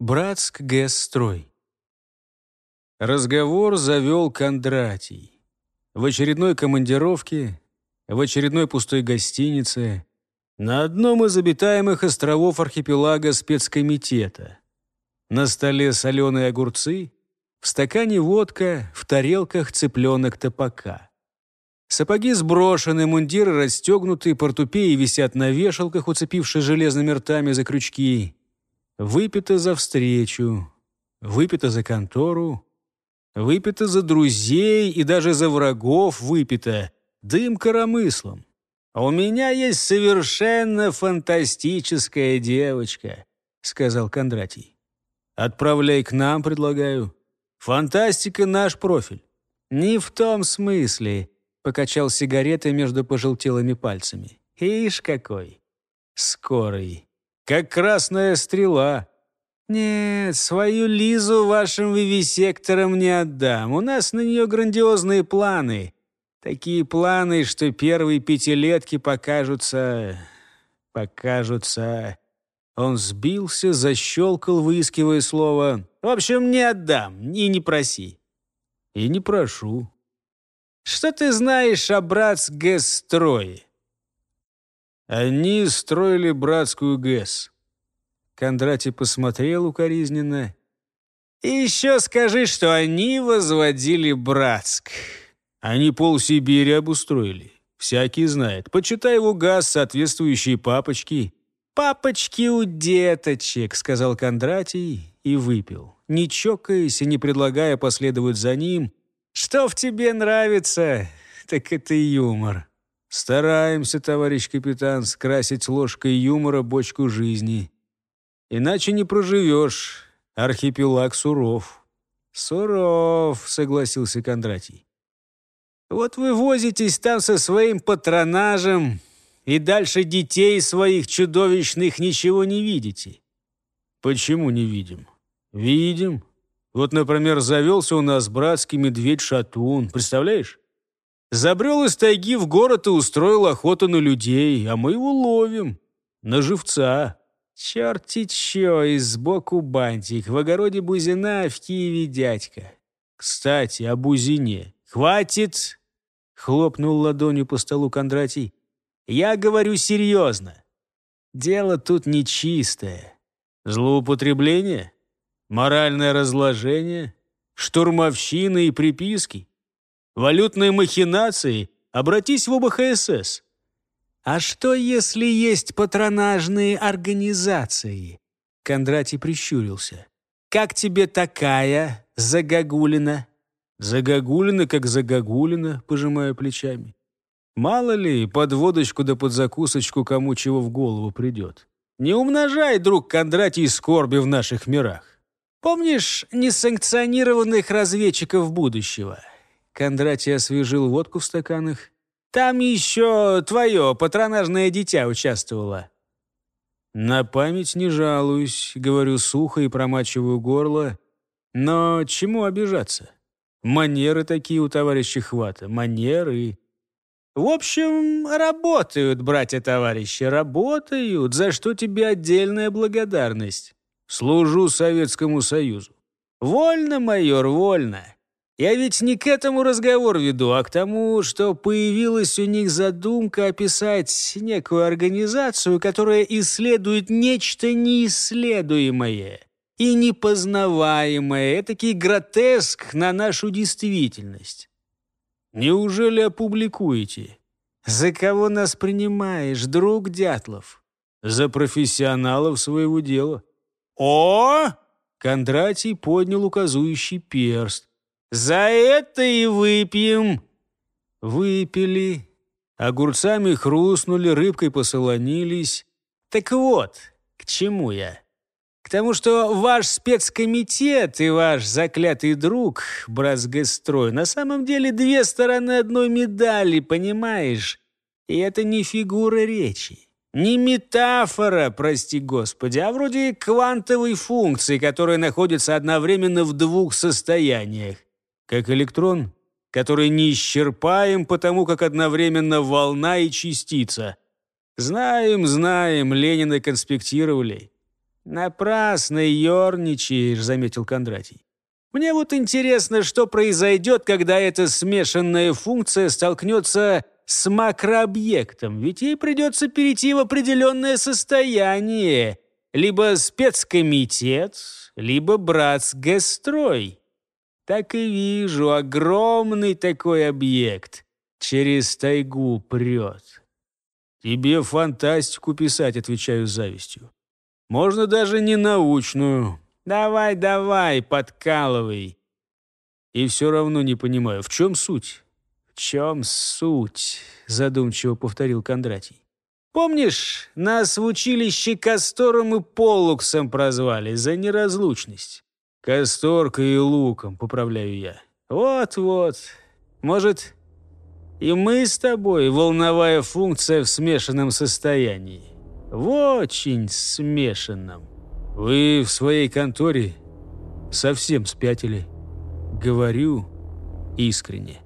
Братск ГЭС-строй. Разговор завел Кондратий. В очередной командировке, в очередной пустой гостинице, на одном из обитаемых островов архипелага спецкомитета. На столе соленые огурцы, в стакане водка, в тарелках цыпленок топака. Сапоги сброшены, мундиры расстегнуты, портупеи висят на вешалках, уцепившись железными ртами за крючки. Выпито за встречу, выпито за контору, выпито за друзей и даже за врагов выпито, дым коромыслом. «А «У меня есть совершенно фантастическая девочка», — сказал Кондратий. «Отправляй к нам, предлагаю. Фантастика — наш профиль». «Не в том смысле», — покачал сигаретой между пожелтелыми пальцами. «Ишь какой! Скорый!» Как красная стрела. Нет, свою Лизу вашим вивисекторам не отдам. У нас на нее грандиозные планы. Такие планы, что первые пятилетки покажутся... покажутся... Он сбился, защелкал, выискивая слово. «В общем, не отдам и не проси». «И не прошу». «Что ты знаешь о братсгэс-строе?» Они строили братскую ГЭС. Кондратий посмотрел укоризненно. «И еще скажи, что они возводили Братск. Они пол Сибири обустроили. Всякий знает. Почитай его газ, соответствующие папочки». «Папочки у деточек», — сказал Кондратий и выпил. Не чокаясь и не предлагая последовать за ним. «Что в тебе нравится, так это юмор». Стараемся, товарищ капитан, скрасить ложкой юмора бочку жизни. Иначе не проживешь. Архипелаг суров. Суров, согласился Кондратий. Вот вы возитесь там со своим патронажем и дальше детей своих чудовищных ничего не видите. Почему не видим? Видим. Вот, например, завелся у нас братский медведь-шатун. Представляешь? Забрел из тайги в город и устроил охоту на людей, а мы его ловим. На живца. Черти чё, и сбоку бантик. В огороде Бузина, в Киеве дядька. Кстати, о Бузине. Хватит! Хлопнул ладонью по столу Кондратий. Я говорю серьезно. Дело тут нечистое. Злоупотребление? Моральное разложение? Штурмовщина и приписки? Валютные махинации? Обратись в ОБХСС. А что, если есть патронажные организации? Кондратий прищурился. Как тебе такая загогулина? Загогулина, как загогулина, пожимая плечами. Мало ли, под водочку да под закусочку кому чего в голову придет. Не умножай, друг Кондратий, скорби в наших мирах. Помнишь несанкционированных разведчиков будущего? Кондратий освежил водку в стаканах. «Там еще твое патронажное дитя участвовало». «На память не жалуюсь», — говорю сухо и промачиваю горло. «Но чему обижаться? Манеры такие у товарища Хвата, манеры...» «В общем, работают, братья-товарищи, работают, за что тебе отдельная благодарность. Служу Советскому Союзу». «Вольно, майор, вольно. Я ведь не к этому разговор веду, а к тому, что появилась у них задумка описать некую организацию, которая исследует нечто неисследуемое и непознаваемое, этакий гротеск на нашу действительность. Неужели опубликуете? За кого нас принимаешь, друг Дятлов? За профессионалов своего дела. О! Кондратий поднял указующий перст. За это и выпьем!» Выпили, огурцами хрустнули, рыбкой посолонились. Так вот, к чему я? К тому, что ваш спецкомитет и ваш заклятый друг, Бразгестрой, на самом деле две стороны одной медали, понимаешь? И это не фигура речи. Не метафора, прости господи, а вроде квантовой функции, которая находится одновременно в двух состояниях как электрон, который не исчерпаем, потому как одновременно волна и частица. Знаем, знаем, Ленина конспектировали. «Напрасно ерничаешь», — заметил Кондратий. «Мне вот интересно, что произойдет, когда эта смешанная функция столкнется с макрообъектом, ведь ей придется перейти в определенное состояние, либо спецкомитет, либо братсгэстрой. Так и вижу, огромный такой объект через тайгу прет. Тебе фантастику писать, отвечаю с завистью. Можно даже не научную. Давай, давай, подкалывай. И все равно не понимаю, в чем суть? «В чем суть?» — задумчиво повторил Кондратий. «Помнишь, нас в училище Кастором и Полуксом прозвали за неразлучность?» «Касторкой и Луком», — поправляю я. «Вот-вот. Может, и мы с тобой волновая функция в смешанном состоянии? В очень смешанном. Вы в своей конторе совсем спятили. Говорю искренне».